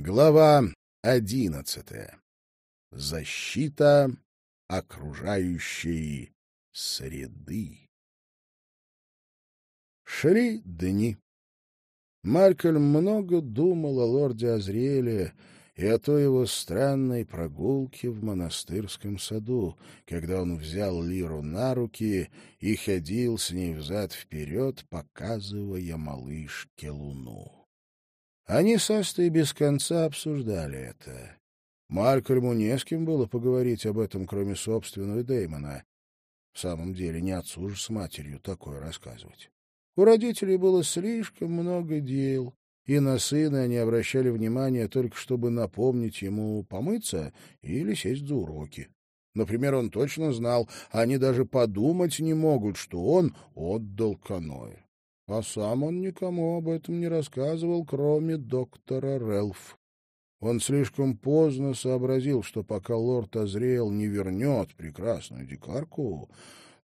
Глава одиннадцатая. Защита окружающей среды. Шли дни. Малькольм много думал о лорде Азриэле и о той его странной прогулке в монастырском саду, когда он взял Лиру на руки и ходил с ней взад-вперед, показывая малышке луну. Они с Астой без конца обсуждали это. Малькольму не с кем было поговорить об этом, кроме собственного Дэймона. В самом деле, не отцу же с матерью такое рассказывать. У родителей было слишком много дел, и на сына они обращали внимание только чтобы напомнить ему помыться или сесть за уроки. Например, он точно знал, они даже подумать не могут, что он отдал каноэ. А сам он никому об этом не рассказывал, кроме доктора Релф. Он слишком поздно сообразил, что пока лорд Азриэл не вернет прекрасную дикарку,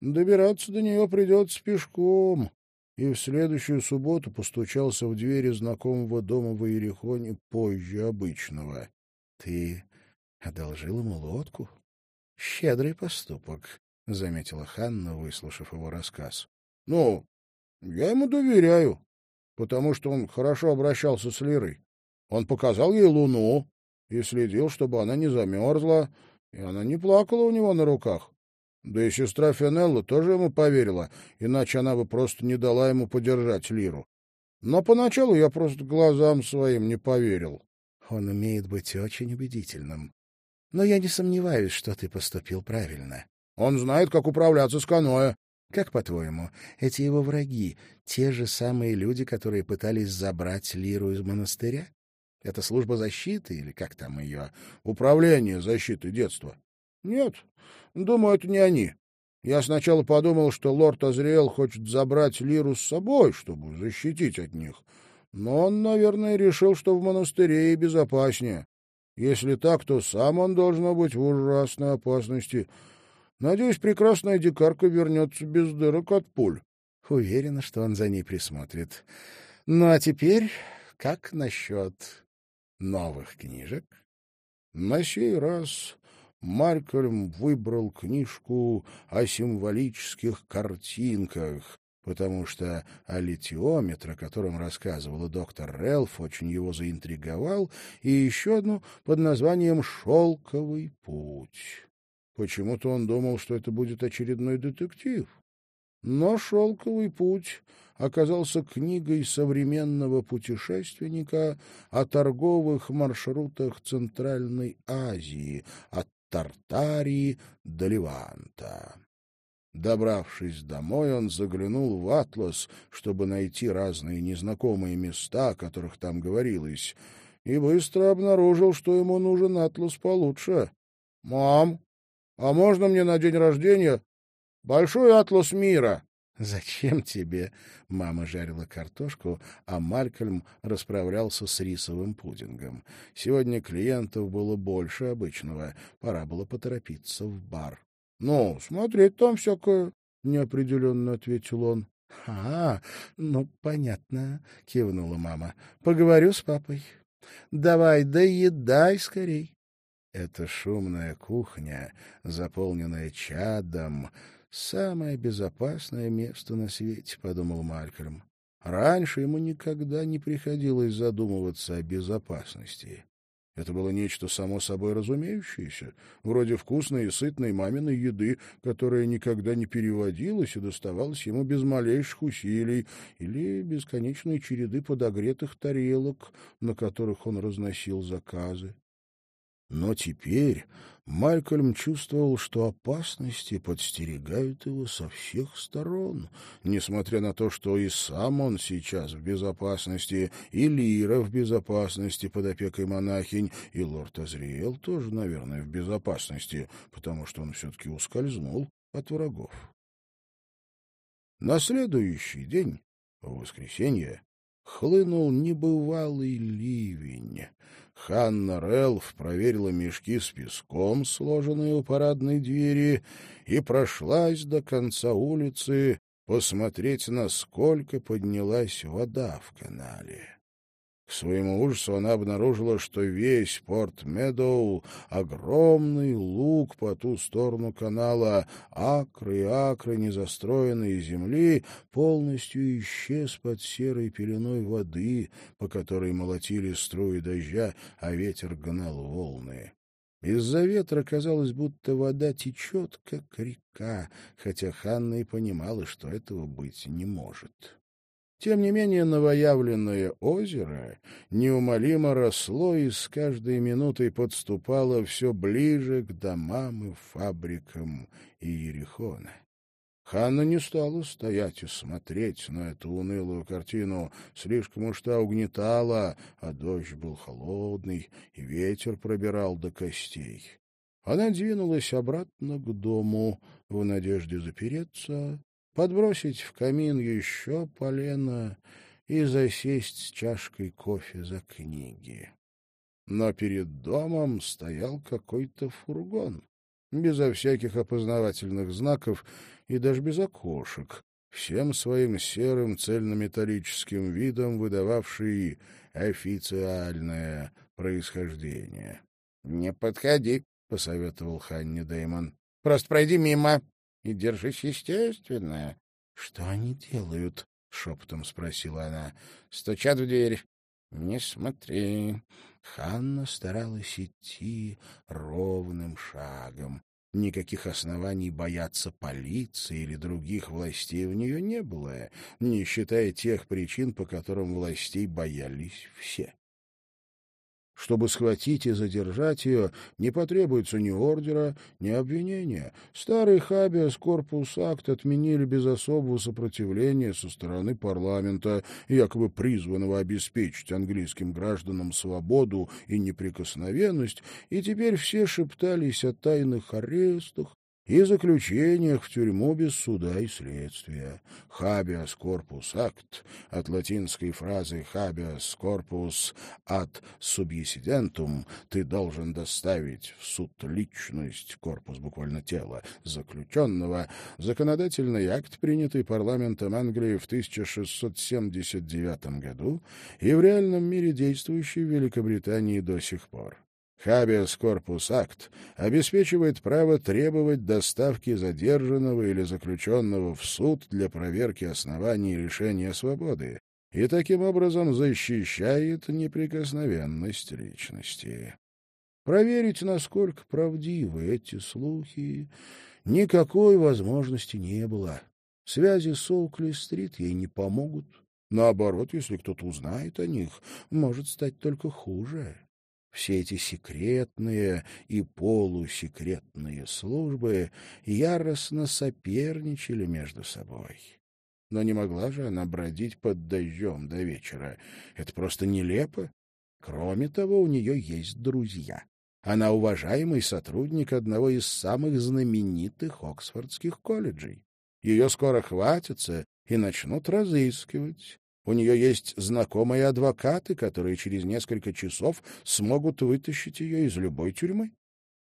добираться до нее придется пешком, и в следующую субботу постучался в двери знакомого дома в Иерихоне позже обычного. — Ты одолжил ему лодку? — Щедрый поступок, — заметила Ханна, выслушав его рассказ. — Ну, я ему доверяю, потому что он хорошо обращался с Лирой. Он показал ей луну и следил, чтобы она не замерзла, и она не плакала у него на руках. Да и сестра Фенелла тоже ему поверила, иначе она бы просто не дала ему подержать Лиру. Но поначалу я просто глазам своим не поверил. Он умеет быть очень убедительным. Но я не сомневаюсь, что ты поступил правильно. Он знает, как управляться с каноэ. Как, по-твоему, эти его враги — те же самые люди, которые пытались забрать Лиру из монастыря? Это служба защиты или как там ее? Управление защиты детства. Нет, думаю, это не они. Я сначала подумал, что лорд Азриэл хочет забрать Лиру с собой, чтобы защитить от них. Но он, наверное, решил, что в монастыре и безопаснее. Если так, то сам он должен быть в ужасной опасности — Надеюсь, прекрасная дикарка вернется без дырок от пуль. Уверена, что он за ней присмотрит. Ну, а теперь как насчет новых книжек? На сей раз Малькольм выбрал книжку о символических картинках, потому что аллитиометр, о котором рассказывала доктор Релф, очень его заинтриговал, и еще одну под названием «Шелковый путь». Почему-то он думал, что это будет очередной детектив. Но «Шелковый путь» оказался книгой современного путешественника о торговых маршрутах Центральной Азии, от Тартарии до Леванта. Добравшись домой, он заглянул в атлас, чтобы найти разные незнакомые места, о которых там говорилось, и быстро обнаружил, что ему нужен атлас получше. — Мам, а можно мне на день рождения большой атлас мира? «Зачем тебе?» — мама жарила картошку, а Малькольм расправлялся с рисовым пудингом. Сегодня клиентов было больше обычного, пора было поторопиться в бар. «Ну, смотреть там всякое», — неопределенно ответил он. «А, ну, понятно», — кивнула мама. «Поговорю с папой. Давай, доедай скорей». Эта шумная кухня, заполненная чадом, самое безопасное место на свете, — подумал Малькольм. Раньше ему никогда не приходилось задумываться о безопасности. Это было нечто само собой разумеющееся, вроде вкусной и сытной маминой еды, которая никогда не переводилась и доставалась ему без малейших усилий, или бесконечной череды подогретых тарелок, на которых он разносил заказы. Но теперь Малькольм чувствовал, что опасности подстерегают его со всех сторон, несмотря на то, что и сам он сейчас в безопасности, и Лира в безопасности под опекой монахинь, и лорд Азриэл тоже, наверное, в безопасности, потому что он все-таки ускользнул от врагов. На следующий день, в воскресенье, хлынул небывалый ливень. Ханна Релф проверила мешки с песком, сложенные у парадной двери, и прошлась до конца улицы посмотреть, насколько поднялась вода в канале. Своему ужасу она обнаружила, что весь порт Медоу, огромный луг по ту сторону канала, акры и акры незастроенной земли, полностью исчез под серой пеленой воды, по которой молотили струи дождя, а ветер гнал волны. Из-за ветра казалось, будто вода течет, как река, хотя Ханна и понимала, что этого быть не может. Тем не менее, новоявленное озеро неумолимо росло и с каждой минутой подступало все ближе к домам и фабрикам Иерихона. Ханна не стала стоять и смотреть на эту унылую картину. Слишком уж та угнетала, а дождь был холодный, и ветер пробирал до костей. Она двинулась обратно к дому в надежде запереться подбросить в камин еще полено и засесть с чашкой кофе за книги. Но перед домом стоял какой-то фургон, безо всяких опознавательных знаков и даже без окошек, всем своим серым цельнометаллическим видом выдававший официальное происхождение. — Не подходи, — посоветовал Ханни Дэймон. — Просто пройди мимо и держись естественно. — Что они делают? — шепотом спросила она. — Стучат в дверь. — Не смотри. Ханна старалась идти ровным шагом. Никаких оснований бояться полиции или других властей у нее не было, не считая тех причин, по которым властей боялись все. Чтобы схватить и задержать ее, не потребуется ни ордера, ни обвинения. Старый хабиас корпус акт отменили без особого сопротивления со стороны парламента, якобы призванного обеспечить английским гражданам свободу и неприкосновенность, и теперь все шептались о тайных арестах, и заключениях в тюрьму без суда и следствия. «Habeas corpus act» от латинской фразы «habeas corpus ad subjicidentum» «ты должен доставить в суд личность, корпус буквально тело, заключенного» законодательный акт, принятый парламентом Англии в 1679 году и в реальном мире действующий в Великобритании до сих пор. Habeas Corpus Act обеспечивает право требовать доставки задержанного или заключенного в суд для проверки оснований лишения свободы и таким образом защищает неприкосновенность личности. Проверить, насколько правдивы эти слухи, никакой возможности не было. Связи с Оукли-стрит ей не помогут. Наоборот, если кто-то узнает о них, может стать только хуже. Все эти секретные и полусекретные службы яростно соперничали между собой. Но не могла же она бродить под дождем до вечера. Это просто нелепо. Кроме того, у нее есть друзья. Она уважаемый сотрудник одного из самых знаменитых Оксфордских колледжей. Ее скоро хватится и начнут разыскивать. У нее есть знакомые адвокаты, которые через несколько часов смогут вытащить ее из любой тюрьмы.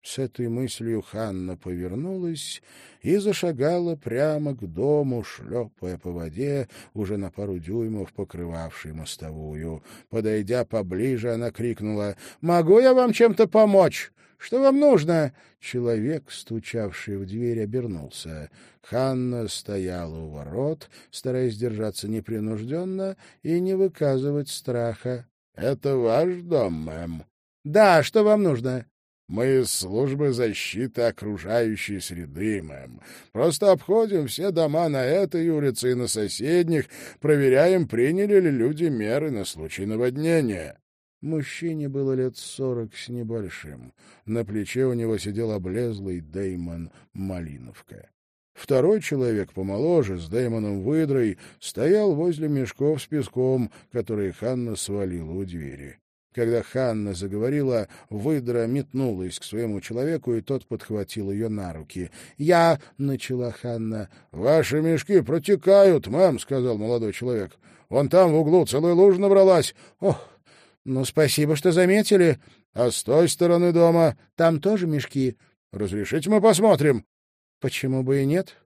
С этой мыслью Ханна повернулась и зашагала прямо к дому, шлепая по воде, уже на пару дюймов покрывавшей мостовую. Подойдя поближе, она крикнула «Могу я вам чем-то помочь?» Что вам нужно? Человек, стучавший в дверь, обернулся. Ханна стояла у ворот, стараясь держаться непринужденно и не выказывать страха. — Это ваш дом, мэм? — Да, что вам нужно? — Мы из службы защиты окружающей среды, мэм. Просто обходим все дома на этой улице и на соседних, проверяем, приняли ли люди меры на случай наводнения. Мужчине было лет сорок с небольшим. На плече у него сидел облезлый Деймон Малиновка. Второй человек, помоложе, с Деймоном выдрой, стоял возле мешков с песком, которые Ханна свалила у двери. Когда Ханна заговорила, выдра метнулась к своему человеку, и тот подхватил ее на руки. «Я...» — начала Ханна. «Ваши мешки протекают, мам», — сказал молодой человек. «Вон там в углу целая лужа набралась». «Ох, ну, спасибо, что заметили. А с той стороны дома там тоже мешки. Разрешите мы посмотрим? Почему бы и нет?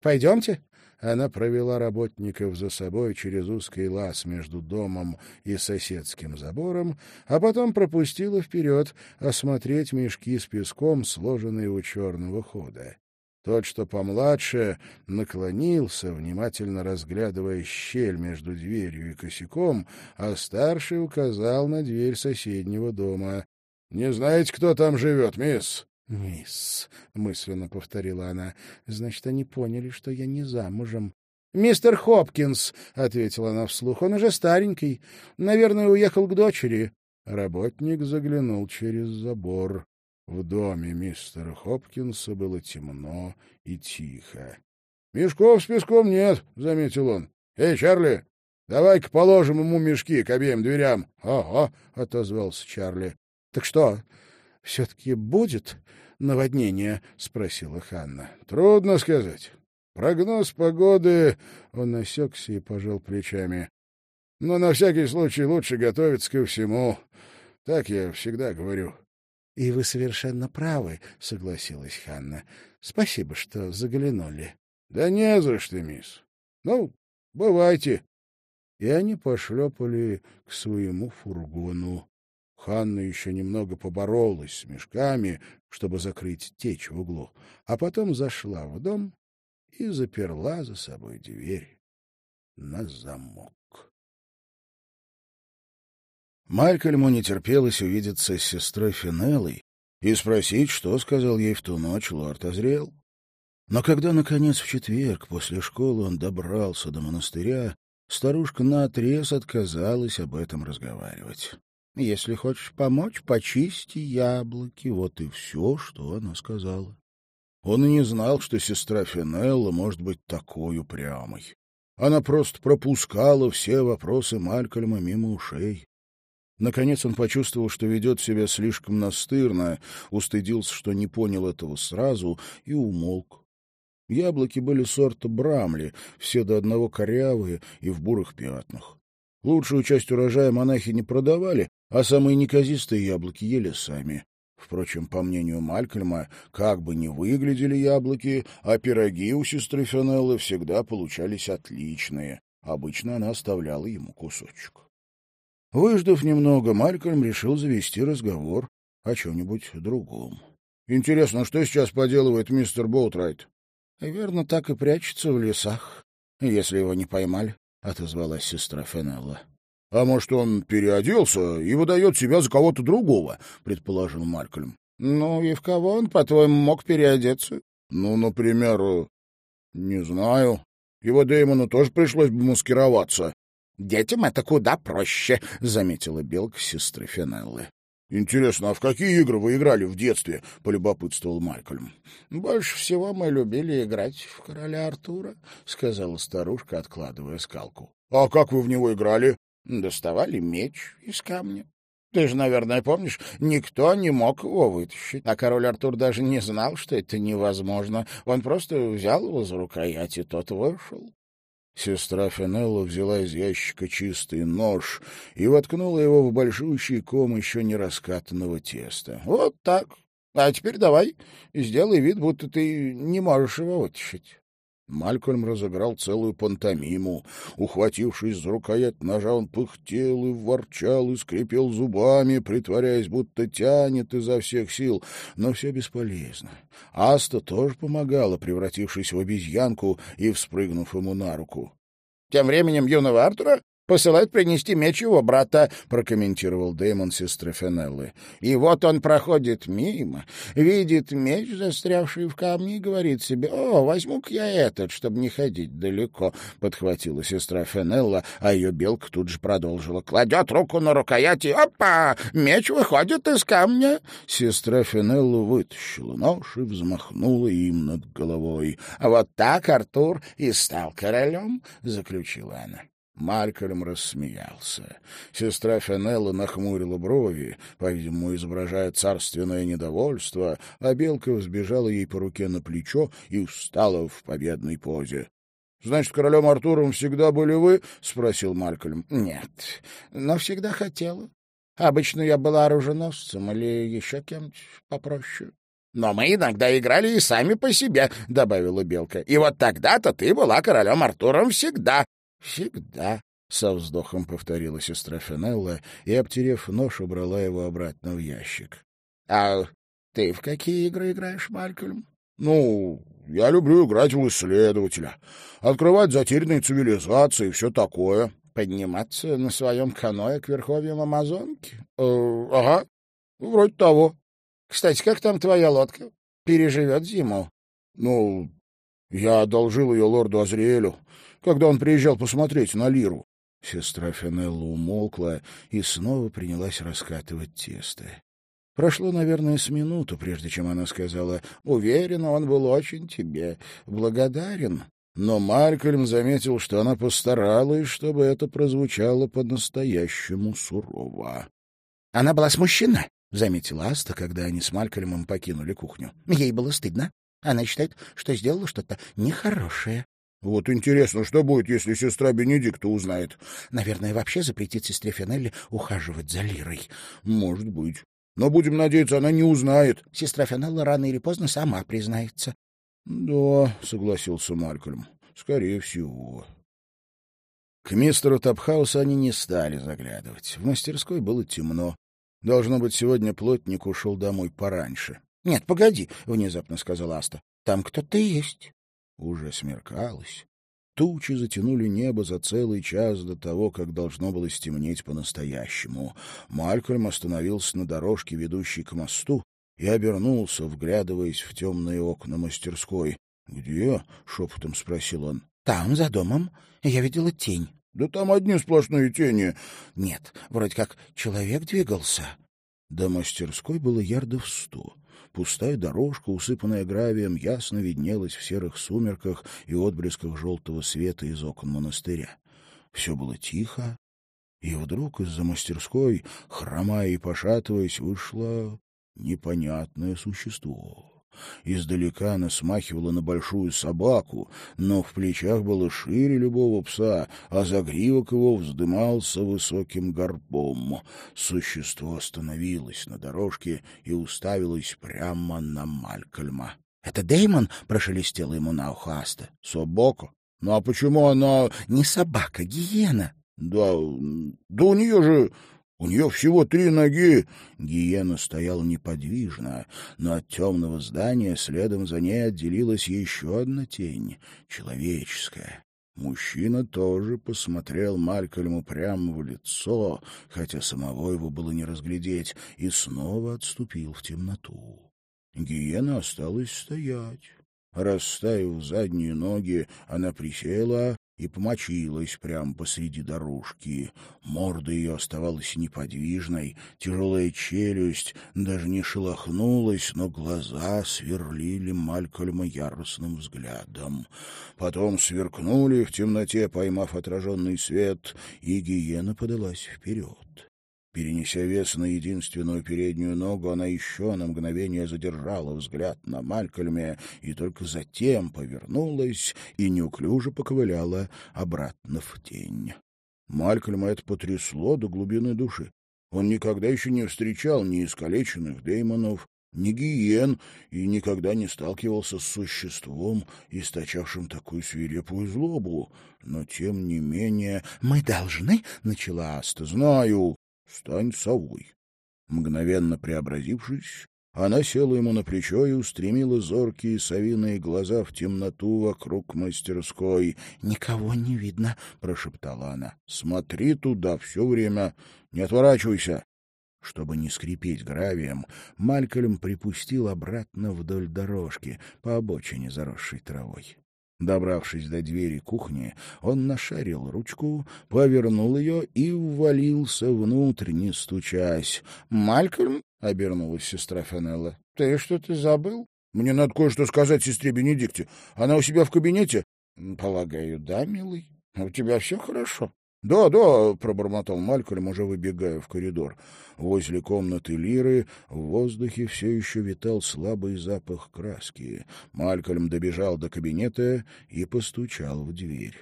Пойдемте. Она провела работников за собой через узкий лаз между домом и соседским забором, а потом пропустила вперед осмотреть мешки с песком, сложенные у черного хода. Тот, что помладше, наклонился, внимательно разглядывая щель между дверью и косяком, а старший указал на дверь соседнего дома. — Не знаете, кто там живет, мисс? «Мисс», — мысленно повторила она, — «значит, они поняли, что я не замужем». «Мистер Хопкинс», — ответила она вслух, — «он уже старенький. Наверное, уехал к дочери». Работник заглянул через забор. В доме мистера Хопкинса было темно и тихо. — Мешков с песком нет, — заметил он. — Эй, Чарли, давай-ка положим ему мешки к обеим дверям. — Ага, — отозвался Чарли. — Так что, все-таки будет наводнение? — спросила Ханна. — Трудно сказать. Прогноз погоды... Он осекся и пожал плечами. — Но на всякий случай лучше готовиться ко всему. Так я всегда говорю. — И вы совершенно правы, — согласилась Ханна. — Спасибо, что заглянули. — Да не за что, мисс. Ну, бывайте. И они пошлепали к своему фургону. Ханна еще немного поборолась с мешками, чтобы закрыть течь в углу, а потом зашла в дом и заперла за собой дверь на замок. Малькольму не терпелось увидеться с сестрой Финеллой и спросить, что сказал ей в ту ночь лорд Азриэл. Но когда, наконец, в четверг после школы он добрался до монастыря, старушка наотрез отказалась об этом разговаривать. Если хочешь помочь, почисти яблоки. Вот и все, что она сказала. Он и не знал, что сестра Финелла может быть такой упрямой. Она просто пропускала все вопросы Малькольма мимо ушей. Наконец он почувствовал, что ведет себя слишком настырно, устыдился, что не понял этого сразу, и умолк. Яблоки были сорта брамли, все до одного корявые и в бурых пятнах. Лучшую часть урожая монахи не продавали, а самые неказистые яблоки ели сами. Впрочем, по мнению Малькольма, как бы ни выглядели яблоки, а пироги у сестры Фенеллы всегда получались отличные. Обычно она оставляла ему кусочек. Выждав немного, Малькольм решил завести разговор о чем-нибудь другом. — Интересно, что сейчас поделывает мистер Боутрайт? — Верно, так и прячется в лесах, если его не поймали, — отозвалась сестра Фенелла. — А может, он переоделся и выдает себя за кого-то другого, — предположил Малькольм. — Ну и в кого он, по-твоему, мог переодеться? — Ну, например, э, не знаю. Его Дэймону тоже пришлось бы маскироваться. — Детям это куда проще, — заметила Белка сестры Фенеллы. — Интересно, а в какие игры вы играли в детстве? — полюбопытствовал Малькольм. — Больше всего мы любили играть в короля Артура, — сказала старушка, откладывая скалку. — А как вы в него играли? Доставали меч из камня. Ты же, наверное, помнишь, никто не мог его вытащить. А король Артур даже не знал, что это невозможно. Он просто взял его за рукоять, и тот вышел. Сестра Фенелла взяла из ящика чистый нож и воткнула его в большущий ком еще не раскатанного теста. — Вот так. А теперь давай, сделай вид, будто ты не можешь его вытащить. Малькольм разыграл целую пантомиму. Ухватившись за рукоять ножа, он пыхтел и ворчал, и скрипел зубами, притворяясь, будто тянет изо всех сил. Но все бесполезно. Аста тоже помогала, превратившись в обезьянку и вспрыгнув ему на руку. Тем временем юного Артура посылает принести меч его брата, — прокомментировал Дэймон сестры Фенеллы. И вот он проходит мимо, видит меч, застрявший в камне, и говорит себе, «О, возьму-ка я этот, чтобы не ходить далеко», — подхватила сестра Фенелла, а ее белка тут же продолжила. Кладет руку на рукоять и, опа, меч выходит из камня. Сестра Фенелла вытащила нож и взмахнула им над головой. «А вот так Артур и стал королем», — заключила она. Малькольм рассмеялся. Сестра Фенелла нахмурила брови, по-видимому, изображая царственное недовольство, а белка взбежала ей по руке на плечо и встала в победной позе. — Значит, королем Артуром всегда были вы? — спросил Малькольм. — Нет, но всегда хотела. Обычно я была оруженосцем или еще кем-то попроще. Но мы иногда играли и сами по себе, — добавила Белка. И вот тогда-то ты была королем Артуром всегда. — Всегда, — со вздохом повторила сестра Фенелла и, обтерев нож, убрала его обратно в ящик. — А ты в какие игры играешь, Малькольм? — Ну, я люблю играть в исследователя, открывать затерянные цивилизации и все такое. — Подниматься на своем каное к верховьям Амазонки? Э, — Ага, вроде того. Кстати, как там твоя лодка? Переживет зиму? — Ну, я одолжил ее лорду Азриэлю, когда он приезжал посмотреть на Лиру. Сестра Фенелла умолкла и снова принялась раскатывать тесто. Прошло, наверное, с минуту, прежде чем она сказала, «Уверена, он был очень тебе благодарен». Но Малькольм заметил, что она постаралась, чтобы это прозвучало по-настоящему сурово. «Она была смущена», — заметила Аста, когда они с Малькольмом покинули кухню. Ей было стыдно. Она считает, что сделала что-то нехорошее. — Вот интересно, что будет, если сестра Бенедикта узнает? — Наверное, вообще запретит сестре Фенелли ухаживать за Лирой. — Может быть. Но, будем надеяться, она не узнает. — Сестра Фенелла рано или поздно сама признается. — Да, — согласился Малькольм, — скорее всего. К мистеру Топхаусу они не стали заглядывать. В мастерской было темно. Должно быть, сегодня плотник ушел домой пораньше. — Нет, погоди, — внезапно сказала Аста. — Там кто-то есть. Уже смеркалось. Тучи затянули небо за целый час до того, как должно было стемнеть по-настоящему. Малькольм остановился на дорожке, ведущей к мосту, и обернулся, вглядываясь в темные окна мастерской. — Где? — шепотом спросил он. — Там, за домом. Я видела тень. — Да там одни сплошные тени. — Нет, вроде как человек двигался. До мастерской было ярдов сто. Пустая дорожка, усыпанная гравием, ясно виднелась в серых сумерках и отблесках желтого света из окон монастыря. Все было тихо, и вдруг из-за мастерской, хромая и пошатываясь, вышло непонятное существо. Издалека она смахивала на большую собаку, но в плечах было шире любого пса, а загривок его вздымался высоким горбом. Существо остановилось на дорожке и уставилось прямо на Малькольма. — Это Деймон? — прошелестела ему на ухо Аста. — Собака? Ну а почему она... — Не собака, гиена. — Да, да у нее же у нее всего три ноги. Гиена стояла неподвижно, но от темного здания следом за ней отделилась еще одна тень, человеческая. Мужчина тоже посмотрел Малькольму прямо в лицо, хотя самого его было не разглядеть, и снова отступил в темноту. Гиена осталась стоять. Расставив задние ноги, она присела и помочилась прямо посреди дорожки. Морда ее оставалась неподвижной, тяжелая челюсть даже не шелохнулась, но глаза сверлили Малькольма яростным взглядом. Потом сверкнули в темноте, поймав отраженный свет, и гиена подалась вперед. Перенеся вес на единственную переднюю ногу, она еще на мгновение задержала взгляд на Малькольме и только затем повернулась и неуклюже поковыляла обратно в тень. Малькольма это потрясло до глубины души. Он никогда еще не встречал ни искалеченных деймонов, ни гиен и никогда не сталкивался с существом, источавшим такую свирепую злобу. Но, тем не менее... — Мы должны, — начала Аста, — знаю, Стань совой. Мгновенно преобразившись, она села ему на плечо и устремила зоркие совиные глаза в темноту вокруг мастерской. — Никого не видно, — прошептала она. — Смотри туда все время, не отворачивайся. Чтобы не скрипеть гравием, Малькольм припустил обратно вдоль дорожки по обочине, заросшей травой. Добравшись до двери кухни, он нашарил ручку, повернул ее и ввалился внутрь, не стучась. — Малькольм, — обернулась сестра Фенелла, — ты что-то забыл? — Мне надо кое-что сказать сестре Бенедикте. Она у себя в кабинете? — Полагаю, да, милый. У тебя все хорошо? — Да, да, — пробормотал Малькольм, уже выбегая в коридор. Возле комнаты Лиры в воздухе все еще витал слабый запах краски. Малькольм добежал до кабинета и постучал в дверь.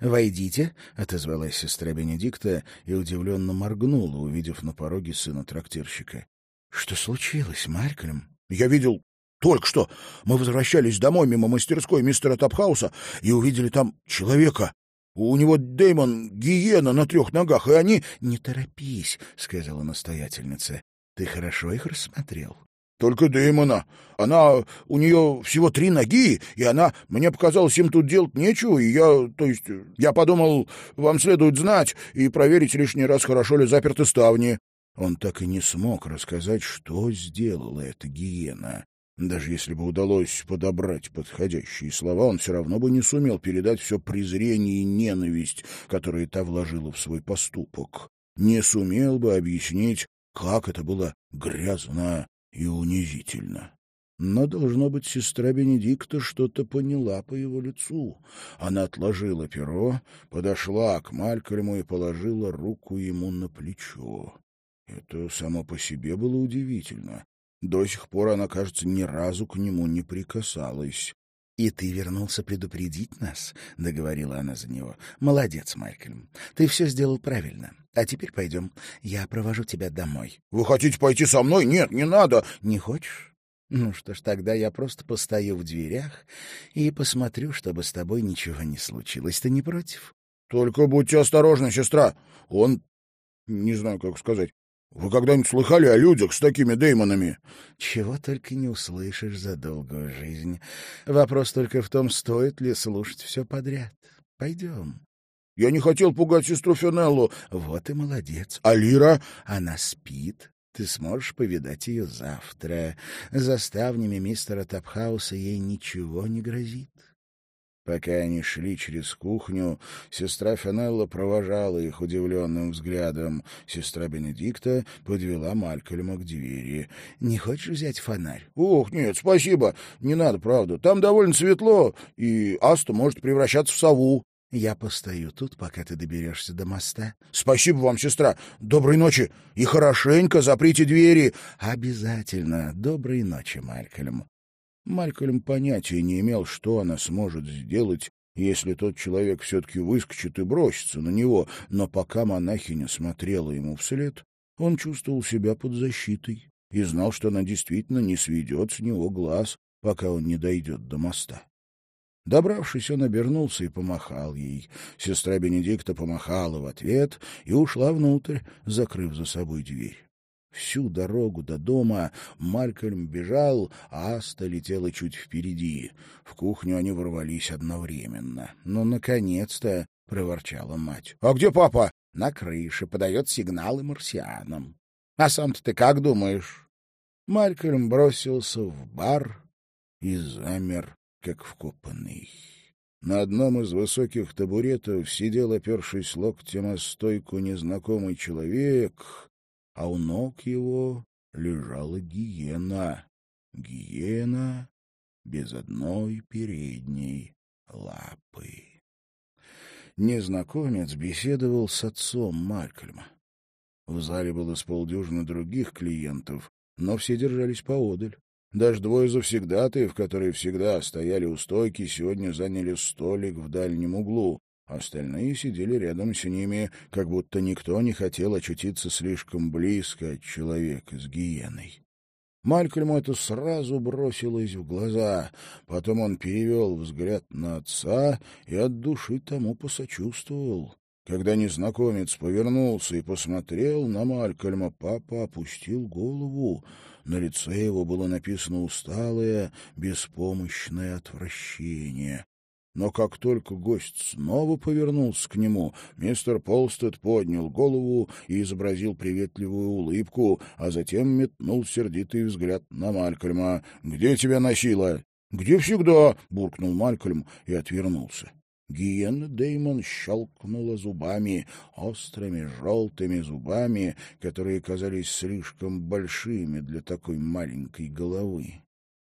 «Войдите», — отозвалась сестра Бенедикта и удивленно моргнула, увидев на пороге сына трактирщика. «Что случилось, Малькольм?» «Я видел Только что мы возвращались домой мимо мастерской мистера Топхауса и увидели там человека. У него Дэймон гиена на трех ногах, и они... — Не торопись, — сказала настоятельница. — Ты хорошо их рассмотрел? — Только Дэймона. Она... У нее всего три ноги, и она... Мне показалось, им тут делать нечего, и я... То есть... Я подумал, вам следует знать и проверить лишний раз, хорошо ли заперты ставни. Он так и не смог рассказать, что сделала эта гиена. Даже если бы удалось подобрать подходящие слова, он все равно бы не сумел передать все презрение и ненависть, которые та вложила в свой поступок. Не сумел бы объяснить, как это было грязно и унизительно. Но, должно быть, сестра Бенедикта что-то поняла по его лицу. Она отложила перо, подошла к Малькольму и положила руку ему на плечо. Это само по себе было удивительно. До сих пор она, кажется, ни разу к нему не прикасалась. — И ты вернулся предупредить нас? — договорила она за него. — Молодец, Майкельм. Ты все сделал правильно. А теперь пойдем. Я провожу тебя домой. — Вы хотите пойти со мной? Нет, не надо. — Не хочешь? Ну что ж, тогда я просто постою в дверях и посмотрю, чтобы с тобой ничего не случилось. Ты не против? — Только будьте осторожны, сестра. Он... Не знаю, как сказать. Вы когда-нибудь слыхали о людях с такими деймонами? Чего только не услышишь за долгую жизнь. Вопрос только в том, стоит ли слушать все подряд. Пойдем. Я не хотел пугать сестру Фенеллу. Вот и молодец. А Лира? Она спит. Ты сможешь повидать ее завтра. За ставнями мистера Тапхауса ей ничего не грозит. Пока они шли через кухню, сестра Фенелла провожала их удивленным взглядом. Сестра Бенедикта подвела Малькольма к двери. — Не хочешь взять фонарь? — Ох, нет, спасибо. Не надо, правда. Там довольно светло, и Аста может превращаться в сову. — Я постою тут, пока ты доберешься до моста. — Спасибо вам, сестра. Доброй ночи. И хорошенько заприте двери. — Обязательно. Доброй ночи, Малькольм. Малькольм понятия не имел, что она сможет сделать, если тот человек все-таки выскочит и бросится на него, но пока монахиня смотрела ему вслед, он чувствовал себя под защитой и знал, что она действительно не сведет с него глаз, пока он не дойдет до моста. Добравшись, он обернулся и помахал ей. Сестра Бенедикта помахала в ответ и ушла внутрь, закрыв за собой дверь. Всю дорогу до дома Малькольм бежал, а Аста летела чуть впереди. В кухню они ворвались одновременно. «Ну, наконец-то!» — проворчала мать. «А где папа?» «На крыше, подает сигналы марсианам». «А сам-то ты как думаешь?» Малькольм бросился в бар и замер, как вкопанный. На одном из высоких табуретов сидел, опершись локтем о стойку, незнакомый человек а у ног его лежала гиена. Гиена без одной передней лапы. Незнакомец беседовал с отцом Малькольма. В зале было с полдюжины других клиентов, но все держались поодаль. Даже двое завсегдатаев, которые всегда стояли у стойки, сегодня заняли столик в дальнем углу. Остальные сидели рядом с ними, как будто никто не хотел очутиться слишком близко от человека с гиеной. Малькольму это сразу бросилось в глаза. Потом он перевел взгляд на отца и от души тому посочувствовал. Когда незнакомец повернулся и посмотрел на Малькольма, папа опустил голову. На лице его было написано усталое, беспомощное отвращение. Но как только гость снова повернулся к нему, мистер Полстед поднял голову и изобразил приветливую улыбку, а затем метнул сердитый взгляд на Малькольма. «Где тебя носило?» «Где всегда?» — буркнул Малькольм и отвернулся. Гиена Деймон щелкнула зубами, острыми желтыми зубами, которые казались слишком большими для такой маленькой головы.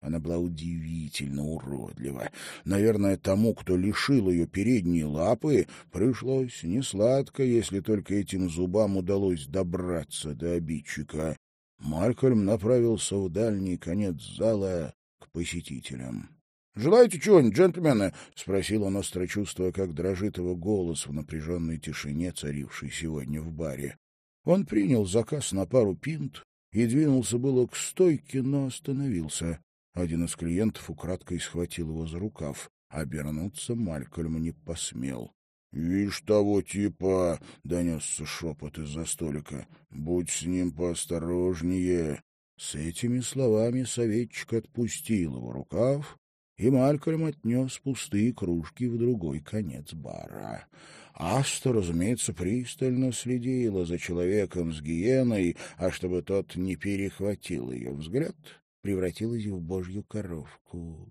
Она была удивительно уродлива. Наверное, тому, кто лишил ее передней лапы, пришлось несладко, если только этим зубам удалось добраться до обидчика. Малькольм направился в дальний конец зала к посетителям. — Желаете чего-нибудь, джентльмены? — спросил он, остро чувствуя, как дрожит его голос в напряженной тишине, царившей сегодня в баре. Он принял заказ на пару пинт и двинулся было к стойке, но остановился. Один из клиентов украдкой схватил его за рукав. Обернуться Малькольм не посмел. — Вишь того типа, — донесся шепот из-за столика, — будь с ним поосторожнее. С этими словами советчик отпустил его рукав, и Малькольм отнес пустые кружки в другой конец бара. Аста, разумеется, пристально следила за человеком с гиеной, а чтобы тот не перехватил ее взгляд, превратилась в божью коровку.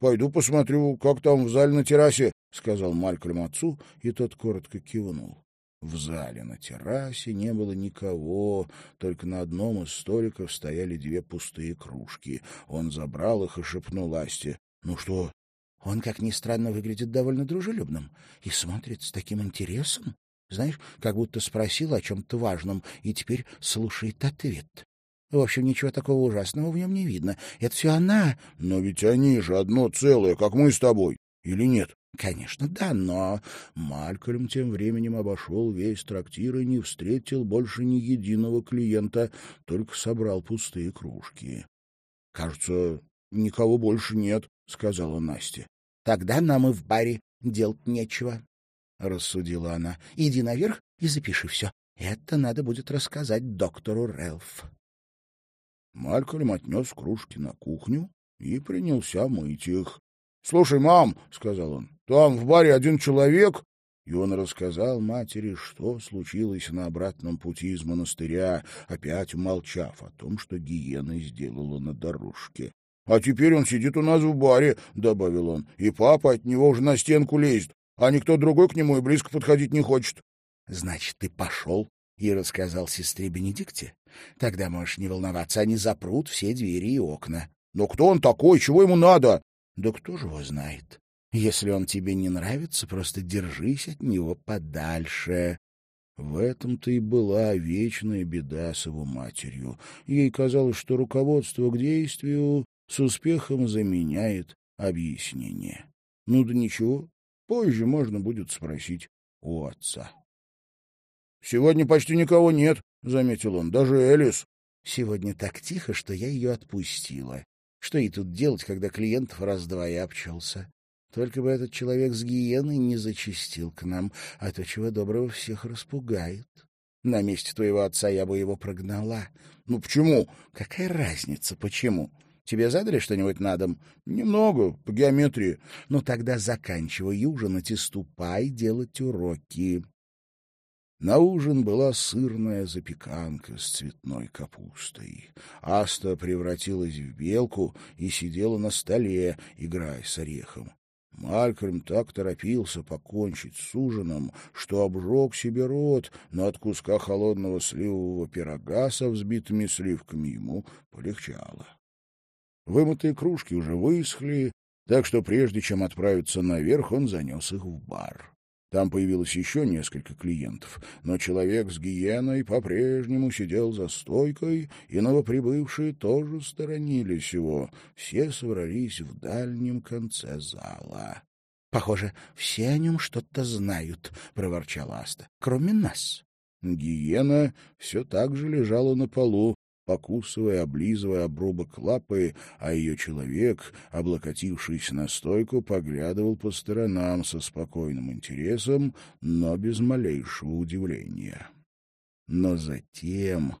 Пойду посмотрю, как там в зале на террасе, — сказал Малькольм отцу, и тот коротко кивнул. В зале на террасе не было никого, только на одном из столиков стояли две пустые кружки. Он забрал их и шепнул Асте. — Ну что? Он, как ни странно, выглядит довольно дружелюбным и смотрит с таким интересом. Знаешь, как будто спросил о чем-то важном и теперь слушает ответ. В общем, ничего такого ужасного в нем не видно. Это все она. Но ведь они же одно целое, как мы с тобой. Или нет? Конечно, да, но Малькольм тем временем обошел весь трактир и не встретил больше ни единого клиента, только собрал пустые кружки. — Кажется, никого больше нет, — сказала Настя. — Тогда нам и в баре делать нечего, — рассудила она. — Иди наверх и запиши все. Это надо будет рассказать доктору Рэлф. Малькольм отнес кружки на кухню и принялся мыть их. — Слушай, мам, — сказал он, — там в баре один человек... И он рассказал матери, что случилось на обратном пути из монастыря, опять умолчав о том, что гиена сделала на дорожке. — А теперь он сидит у нас в баре, — добавил он, — и папа от него уже на стенку лезет, а никто другой к нему и близко подходить не хочет. — Значит, ты пошел и рассказал сестре Бенедикте? Тогда можешь не волноваться, они запрут все двери и окна. Но кто он такой? Чего ему надо? Да кто же его знает? Если он тебе не нравится, просто держись от него подальше. В этом-то и была вечная беда с его матерью. Ей казалось, что руководство к действию с успехом заменяет объяснение. Ну да ничего, позже можно будет спросить у отца. — Сегодня почти никого нет, — заметил он, — даже Элис. — Сегодня так тихо, что я ее отпустила. Что ей тут делать, когда клиентов раз-два и обчелся? Только бы этот человек с гиеной не зачистил к нам, а то чего доброго всех распугает. На месте твоего отца я бы его прогнала. Ну почему? Какая разница, почему? Тебе задали что-нибудь на дом? Немного, по геометрии. Ну тогда заканчивай ужинать и ступай делать уроки. На ужин была сырная запеканка с цветной капустой. Аста превратилась в белку и сидела на столе, играя с орехом. Малькольм так торопился покончить с ужином, что обжег себе рот, но от куска холодного сливового пирога со взбитыми сливками ему полегчало. Вымытые кружки уже высохли, так что прежде чем отправиться наверх, он занес их в бар. Там появилось еще несколько клиентов, но человек с гиеной по-прежнему сидел за стойкой, и новоприбывшие тоже сторонились его. Все собрались в дальнем конце зала. — Похоже, все о нем что-то знают, — проворчала Аста, — кроме нас. Гиена все так же лежала на полу, покусывая, облизывая обрубок лапы, а ее человек, облокотившись на стойку, поглядывал по сторонам со спокойным интересом, но без малейшего удивления. Но затем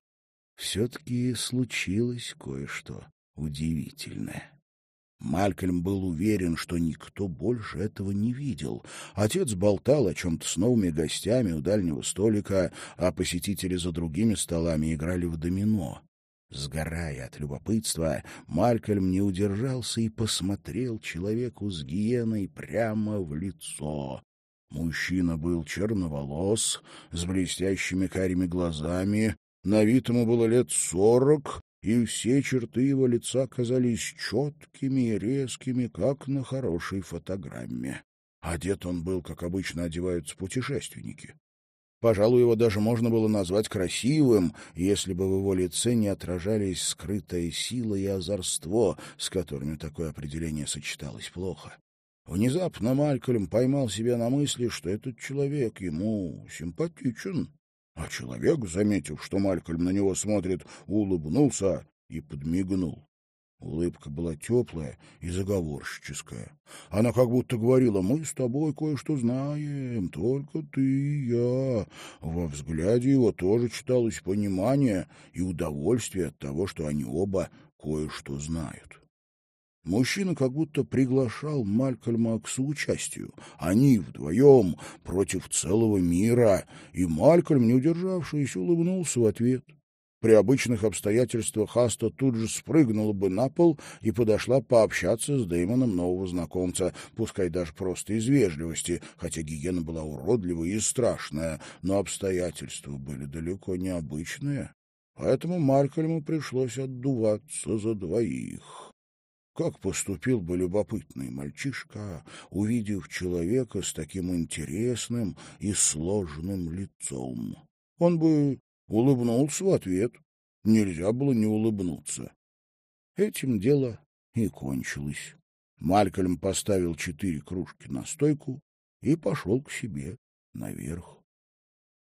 все-таки случилось кое-что удивительное. Малькольм был уверен, что никто больше этого не видел. Отец болтал о чем-то с новыми гостями у дальнего столика, а посетители за другими столами играли в домино. Сгорая от любопытства, Малькольм не удержался и посмотрел человеку с гиеной прямо в лицо. Мужчина был черноволос, с блестящими карими глазами, на вид ему было лет сорок, и все черты его лица казались четкими и резкими, как на хорошей фотограмме. Одет он был, как обычно одеваются путешественники. Пожалуй, его даже можно было назвать красивым, если бы в его лице не отражались скрытая сила и озорство, с которыми такое определение сочеталось плохо. Внезапно Малькольм поймал себя на мысли, что этот человек ему симпатичен. А человек, заметив, что Малькольм на него смотрит, улыбнулся и подмигнул. Улыбка была теплая и заговорщическая. Она как будто говорила, мы с тобой кое-что знаем, только ты и я. Во взгляде его тоже читалось понимание и удовольствие от того, что они оба кое-что знают. Мужчина как будто приглашал Малькольма к соучастию. Они вдвоем против целого мира, и Малькольм, не удержавшись, улыбнулся в ответ. При обычных обстоятельствах Аста тут же спрыгнула бы на пол и подошла пообщаться с Дэймоном нового знакомца, пускай даже просто из вежливости, хотя гиена была уродливая и страшная, но обстоятельства были далеко не обычные. Поэтому Маркельму пришлось отдуваться за двоих. Как поступил бы любопытный мальчишка, увидев человека с таким интересным и сложным лицом? Он бы улыбнулся в ответ. Нельзя было не улыбнуться. Этим дело и кончилось. Малькольм поставил четыре кружки на стойку и пошел к себе наверх.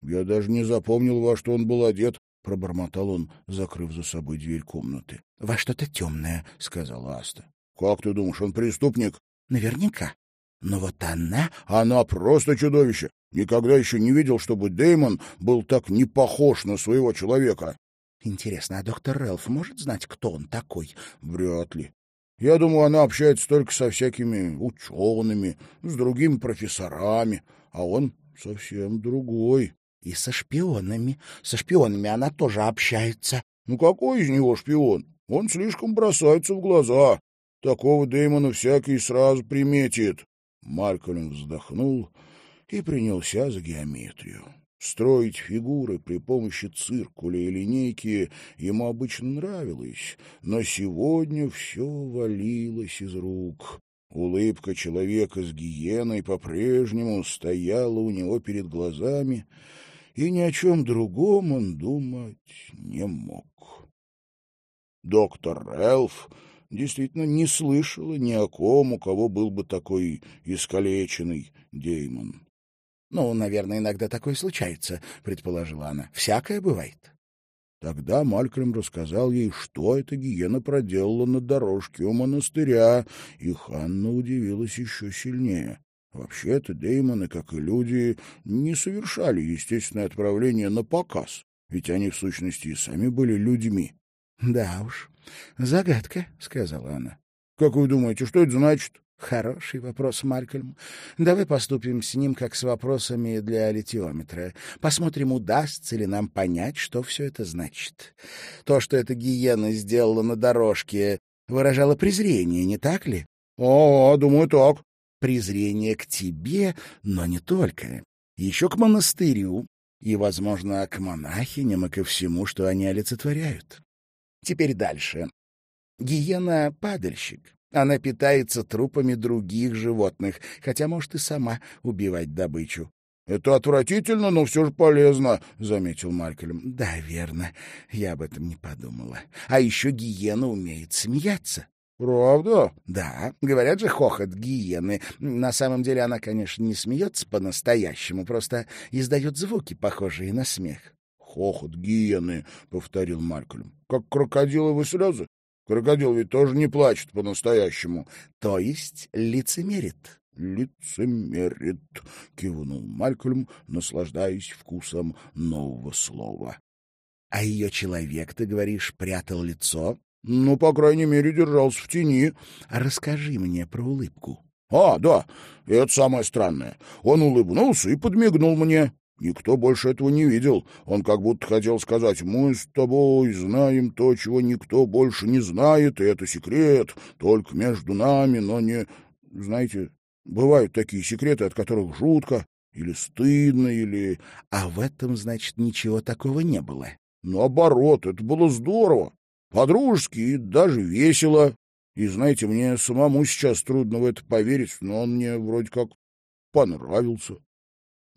Я даже не запомнил, во что он был одет, — пробормотал он, закрыв за собой дверь комнаты. — Во что-то темное, — сказала Аста. — Как ты думаешь, он преступник? — Наверняка. Но вот она... — Она просто чудовище. Никогда еще не видел, чтобы Деймон был так не похож на своего человека. — Интересно, а доктор Рэлф может знать, кто он такой? — Вряд ли. Я думаю, она общается только со всякими учеными, с другими профессорами, а он совсем другой. И со шпионами. Со шпионами она тоже общается. Ну какой из него шпион? Он слишком бросается в глаза. Такого Дэймона всякий сразу приметит. Малькольм вздохнул и принялся за геометрию. Строить фигуры при помощи циркуля и линейки ему обычно нравилось, но сегодня все валилось из рук. Улыбка человека с гиеной по-прежнему стояла у него перед глазами, и ни о чем другом он думать не мог. Доктор Элф действительно не слышала ни о ком, у кого был бы такой искалеченный Деймон. — Ну, наверное, иногда такое случается, — предположила она. — Всякое бывает. Тогда Малькольм рассказал ей, что эта гиена проделала на дорожке у монастыря, и Ханна удивилась еще сильнее. Вообще-то деймоны, как и люди, не совершали естественное отправление на показ, ведь они, в сущности, и сами были людьми. — Да уж, загадка, — сказала она. — Как вы думаете, что это значит? — Хороший вопрос, Малькольм. Давай поступим с ним, как с вопросами для литиометра. Посмотрим, удастся ли нам понять, что все это значит. То, что эта гиена сделала на дорожке, выражало презрение, не так ли? — О, думаю, так презрение к тебе, но не только. Еще к монастырю и, возможно, к монахиням и ко всему, что они олицетворяют. Теперь дальше. Гиена — падальщик. Она питается трупами других животных, хотя может и сама убивать добычу. — Это отвратительно, но все же полезно, — заметил Малькольм. — Да, верно. Я об этом не подумала. А еще гиена умеет смеяться. «Правда?» «Да. Говорят же, хохот гиены. На самом деле она, конечно, не смеется по-настоящему, просто издает звуки, похожие на смех». «Хохот гиены», — повторил Малькольм. «Как крокодиловые слезы. Крокодил ведь тоже не плачет по-настоящему». «То есть лицемерит?» «Лицемерит», — кивнул Малькольм, наслаждаясь вкусом нового слова. — А ее человек, ты говоришь, прятал лицо? Ну, по крайней мере, держался в тени. Расскажи мне про улыбку. А, да, это самое странное. Он улыбнулся и подмигнул мне. Никто больше этого не видел. Он как будто хотел сказать, мы с тобой знаем то, чего никто больше не знает, и это секрет, только между нами, но не... Знаете, бывают такие секреты, от которых жутко или стыдно, или... А в этом, значит, ничего такого не было. Наоборот, это было здорово. По-дружески и даже весело. И, знаете, мне самому сейчас трудно в это поверить, но он мне вроде как понравился.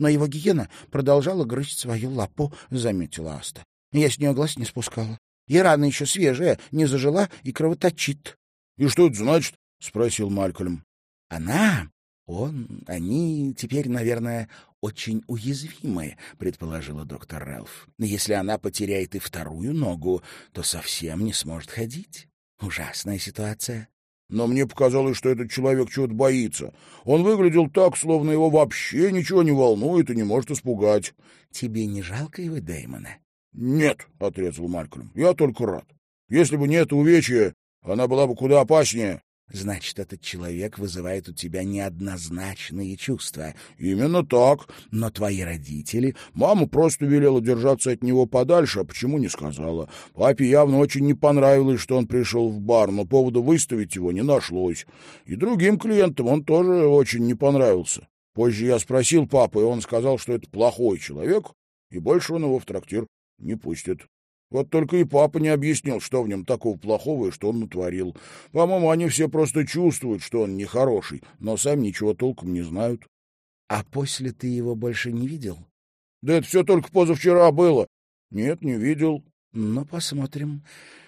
Но его гиена продолжала грызть свою лапу, — заметила Аста. Я с нее глаз не спускала. И рана еще свежая, не зажила и кровоточит. — И что это значит? — спросил Малькольм. — Она он, они теперь, наверное, очень уязвимы, предположила доктор Рэлф. Если она потеряет и вторую ногу, то совсем не сможет ходить. Ужасная ситуация. Но мне показалось, что этот человек чего-то боится. Он выглядел так, словно его вообще ничего не волнует и не может испугать. — Тебе не жалко его, Дэймона? — Нет, — отрезал Малькольм, — я только рад. Если бы не это увечье, она была бы куда опаснее. Значит, этот человек вызывает у тебя неоднозначные чувства. Именно так. Но твои родители... Мама просто велела держаться от него подальше, а почему не сказала. Папе явно очень не понравилось, что он пришел в бар, но повода выставить его не нашлось. И другим клиентам он тоже очень не понравился. Позже я спросил папу, и он сказал, что это плохой человек, и больше он его в трактир не пустит. Вот только и папа не объяснил, что в нем такого плохого и что он натворил. По-моему, они все просто чувствуют, что он нехороший, но сами ничего толком не знают. — А после ты его больше не видел? — Да это все только позавчера было. — Нет, не видел. — Ну, посмотрим,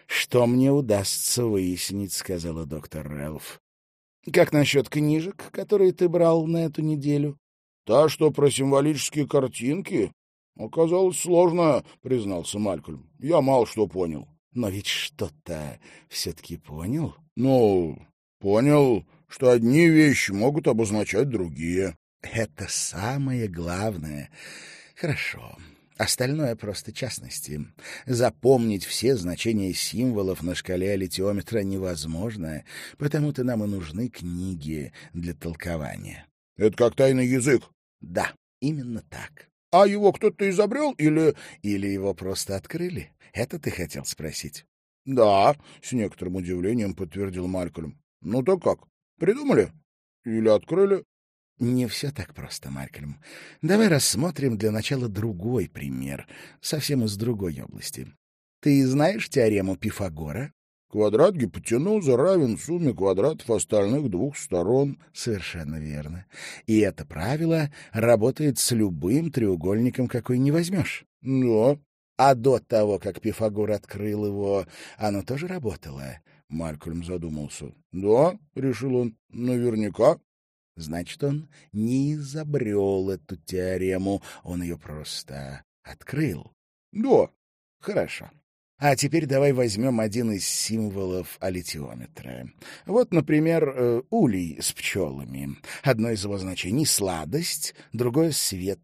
что мне удастся выяснить, — сказала доктор Рэлф. — Как насчет книжек, которые ты брал на эту неделю? — Та, что про символические картинки? Оказалось сложно, признался Малькольм. Я мало что понял. Но ведь что-то все-таки понял? Ну, понял, что одни вещи могут обозначать другие. Это самое главное. Хорошо. Остальное просто частности. Запомнить все значения символов на шкале литиометра невозможно, потому-то нам и нужны книги для толкования. — Это как тайный язык? — Да, именно так. А его кто-то изобрел или... Или его просто открыли? Это ты хотел спросить? — Да, — с некоторым удивлением подтвердил Малькольм. — Ну так как? Придумали? Или открыли? — Не все так просто, Малькольм. Давай рассмотрим для начала другой пример, совсем из другой области. Ты знаешь теорему Пифагора? Квадрат гипотенузы равен сумме квадратов остальных двух сторон. Совершенно верно. И это правило работает с любым треугольником, какой не возьмешь. Да. А до того, как Пифагор открыл его, оно тоже работало. Малькольм задумался. Да, решил он, наверняка. Значит, он не изобрел эту теорему, он ее просто открыл. Да. Хорошо. А теперь давай возьмем один из символов аллитиометра. Вот, например, э, улей с пчелами. Одно из его значений — сладость, другое — свет.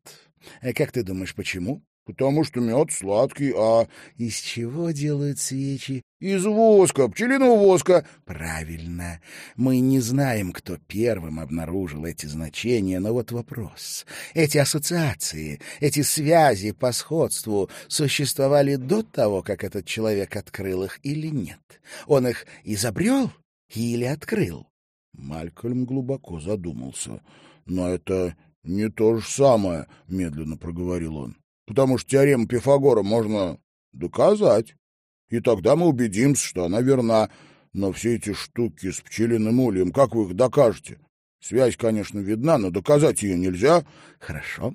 Э, как ты думаешь, почему? Потому что мед сладкий, а... Из чего делают свечи? Из воска, пчелиного воска. Правильно. Мы не знаем, кто первым обнаружил эти значения, но вот вопрос. Эти ассоциации, эти связи по сходству существовали до того, как этот человек открыл их или нет? Он их изобрел или открыл? Малькольм глубоко задумался. Но это не то же самое, медленно проговорил он потому что теорему Пифагора можно доказать. И тогда мы убедимся, что она верна. Но все эти штуки с пчелиным ульем, как вы их докажете? Связь, конечно, видна, но доказать ее нельзя. Хорошо.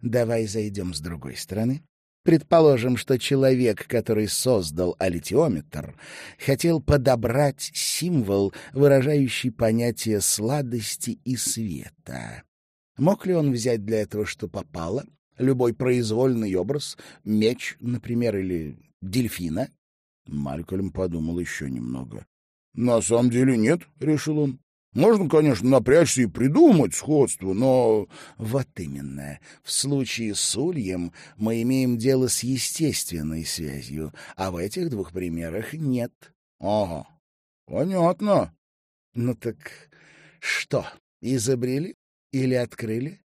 Давай зайдем с другой стороны. Предположим, что человек, который создал аллитиометр, хотел подобрать символ, выражающий понятие сладости и света. Мог ли он взять для этого, что попало, любой произвольный образ, меч, например, или дельфина? Малькольм подумал еще немного. — На самом деле нет, — решил он. — Можно, конечно, напрячься и придумать сходство, но... — Вот именно. В случае с ульем мы имеем дело с естественной связью, а в этих двух примерах нет. — Ага, понятно. — Ну так что, изобрели или открыли?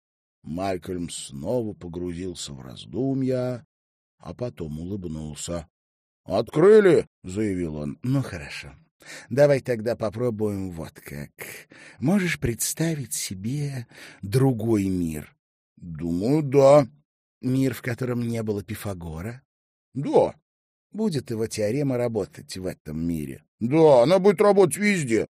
Малькольм снова погрузился в раздумья, а потом улыбнулся. «Открыли!» — заявил он. «Ну, хорошо. Давай тогда попробуем вот как. Можешь представить себе другой мир?» «Думаю, да». «Мир, в котором не было Пифагора?» «Да». «Будет его теорема работать в этом мире?» «Да, она будет работать везде».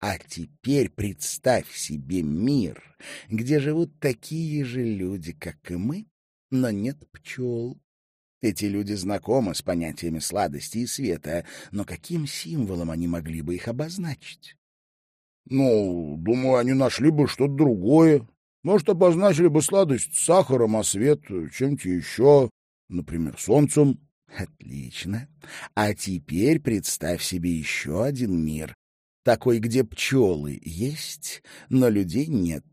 А теперь представь себе мир, где живут такие же люди, как и мы, но нет пчел. Эти люди знакомы с понятиями сладости и света, но каким символом они могли бы их обозначить? Ну, думаю, они нашли бы что-то другое. Может, обозначили бы сладость сахаром, а свет чем-то еще, например, солнцем. Отлично. А теперь представь себе еще один мир. Такой, где пчелы есть, но людей нет.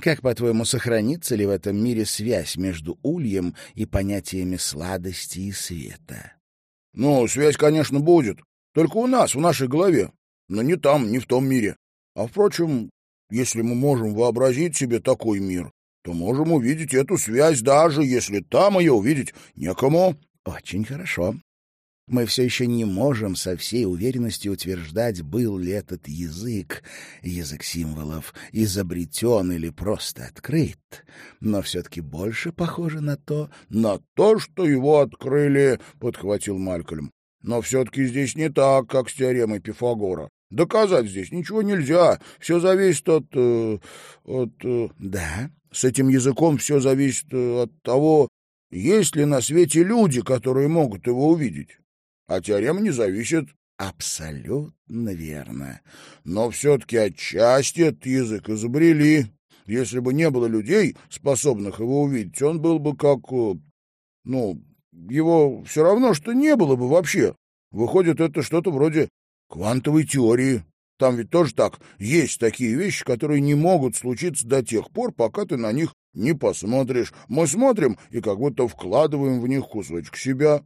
Как, по-твоему, сохранится ли в этом мире связь между ульем и понятиями сладости и света? Ну, связь, конечно, будет. Только у нас, в нашей голове. Но не там, не в том мире. А, впрочем, если мы можем вообразить себе такой мир, то можем увидеть эту связь, даже если там ее увидеть некому. Очень хорошо. Мы все еще не можем со всей уверенностью утверждать, был ли этот язык, язык символов, изобретен или просто открыт, но все-таки больше похоже на то... — На то, что его открыли, — подхватил Малькольм. — Но все-таки здесь не так, как с теоремой Пифагора. Доказать здесь ничего нельзя. Все зависит от... Э, от... Э, да, с этим языком все зависит э, от того, есть ли на свете люди, которые могут его увидеть. А теорема не зависит. Абсолютно верно. Но все-таки отчасти этот язык изобрели. Если бы не было людей, способных его увидеть, он был бы как... Э, ну, его все равно, что не было бы вообще. Выходит, это что-то вроде квантовой теории. Там ведь тоже так. Есть такие вещи, которые не могут случиться до тех пор, пока ты на них не посмотришь. Мы смотрим и как будто вкладываем в них кусочек себя.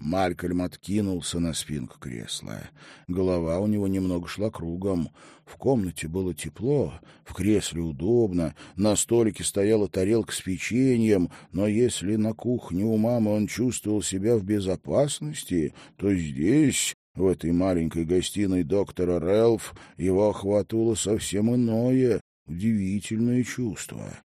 Малькольм откинулся на спинку кресла. Голова у него немного шла кругом. В комнате было тепло, в кресле удобно, на столике стояла тарелка с печеньем, но если на кухне у мамы он чувствовал себя в безопасности, то здесь, в этой маленькой гостиной доктора Рэлф, его охватывало совсем иное, удивительное чувство.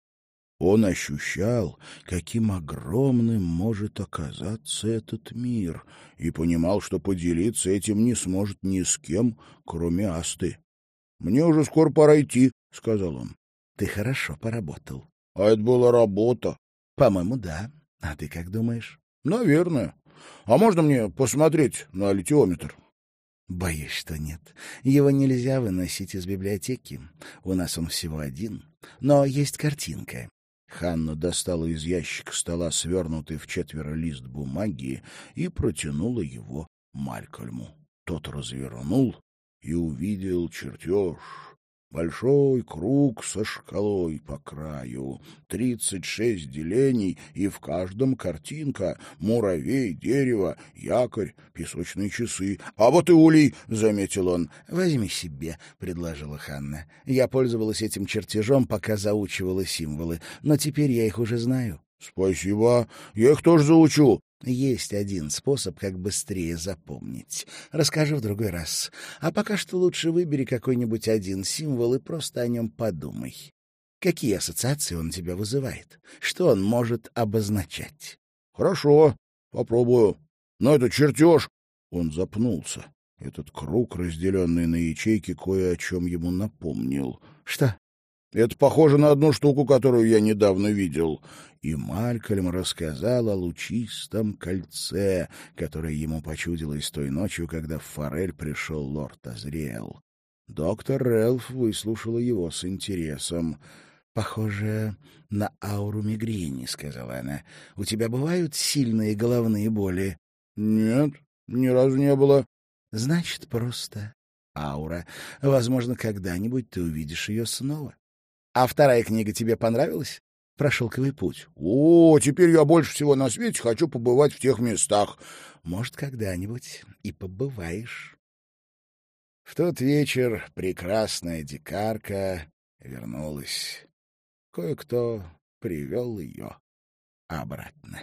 Он ощущал, каким огромным может оказаться этот мир, и понимал, что поделиться этим не сможет ни с кем, кроме Асты. — Мне уже скоро пора идти, — сказал он. — Ты хорошо поработал. — А это была работа. — По-моему, да. А ты как думаешь? — Наверное. А можно мне посмотреть на литиометр? — Боюсь, что нет. Его нельзя выносить из библиотеки. У нас он всего один. Но есть картинка. Ханна достала из ящика стола свернутый в четверо лист бумаги и протянула его Малькольму. Тот развернул и увидел чертеж Большой круг со шкалой по краю, тридцать шесть делений, и в каждом картинка, муравей, дерево, якорь, песочные часы. — А вот и улей, — заметил он. — Возьми себе, — предложила Ханна. Я пользовалась этим чертежом, пока заучивала символы, но теперь я их уже знаю. — Спасибо, я их тоже заучу. Есть один способ, как быстрее запомнить. Расскажу в другой раз. А пока что лучше выбери какой-нибудь один символ и просто о нем подумай. Какие ассоциации он тебя вызывает? Что он может обозначать? — Хорошо, попробую. Но это чертеж. Он запнулся. Этот круг, разделенный на ячейки, кое о чем ему напомнил. — Что? Это похоже на одну штуку, которую я недавно видел. И Малькольм рассказал о лучистом кольце, которое ему почудилось той ночью, когда в Форель пришел лорд Азриэл. Доктор Рэлф выслушала его с интересом. — Похоже на ауру мигрени, — сказала она. — У тебя бывают сильные головные боли? — Нет, ни разу не было. — Значит, просто аура. Возможно, когда-нибудь ты увидишь ее снова. А вторая книга тебе понравилась? Про шелковый путь. О, теперь я больше всего на свете хочу побывать в тех местах. Может, когда-нибудь и побываешь. В тот вечер прекрасная дикарка вернулась. Кое-кто привел ее обратно.